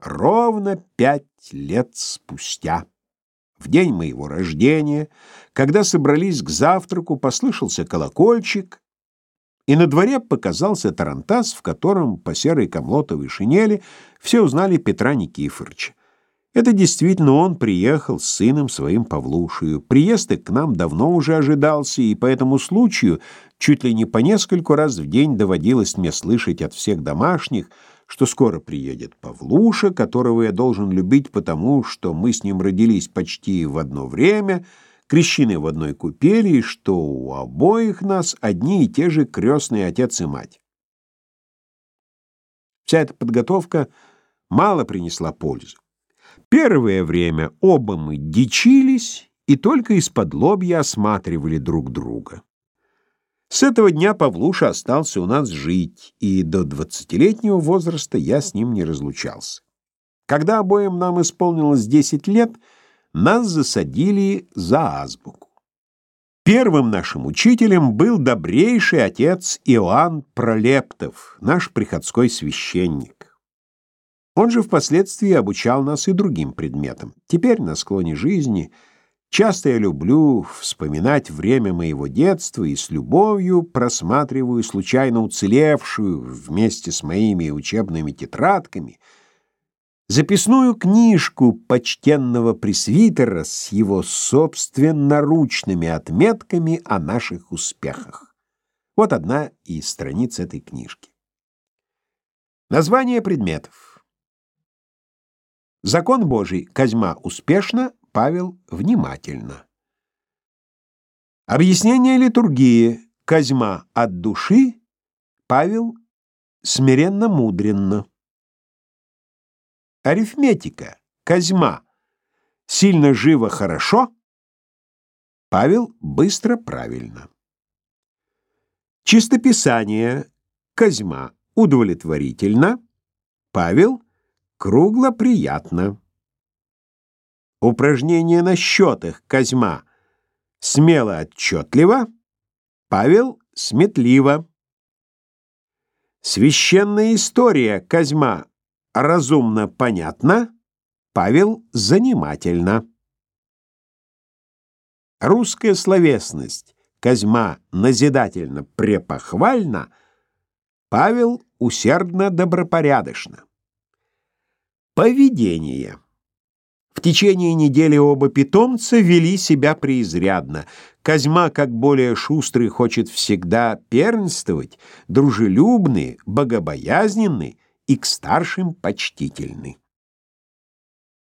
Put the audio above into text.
ровно пять лет спустя. В день моего рождения, когда собрались к завтраку, послышался колокольчик, и на дворе показался тарантас, в котором по серой комлотовой шинели все узнали Петра Никифоровича. Это действительно он приехал с сыном своим Павлушею. Приезд к нам давно уже ожидался, и по этому случаю чуть ли не по нескольку раз в день доводилось мне слышать от всех домашних, что скоро приедет Павлуша, которого я должен любить потому, что мы с ним родились почти в одно время, крещены в одной купели, и что у обоих нас одни и те же крестные отец и мать. Вся эта подготовка мало принесла пользу. Первое время оба мы дичились и только из-под лобья осматривали друг друга. С этого дня Павлуша остался у нас жить, и до двадцатилетнего возраста я с ним не разлучался. Когда обоим нам исполнилось десять лет, нас засадили за азбуку. Первым нашим учителем был добрейший отец Иоанн Пролептов, наш приходской священник. Он же впоследствии обучал нас и другим предметам. Теперь на склоне жизни часто я люблю вспоминать время моего детства и с любовью просматриваю случайно уцелевшую вместе с моими учебными тетрадками записную книжку почтенного пресвитера с его собственноручными отметками о наших успехах. Вот одна из страниц этой книжки. Название предметов. Закон Божий Козьма успешно, Павел внимательно. Объяснение литургии Козьма от души, Павел смиренно-мудренно. Арифметика Козьма сильно живо хорошо, Павел быстро правильно. Чистописание Козьма удовлетворительно, Павел Кругло приятно. Упражнение на счетах Козьма смело отчетливо, Павел сметливо. Священная история Козьма разумно понятна, Павел занимательно. Русская словесность Козьма назидательно препохвально, Павел усердно добропорядочно. Поведение. В течение недели оба питомца вели себя преизрядно. Козьма, как более шустрый, хочет всегда первенствовать, дружелюбный, богобоязненный и к старшим почтительный.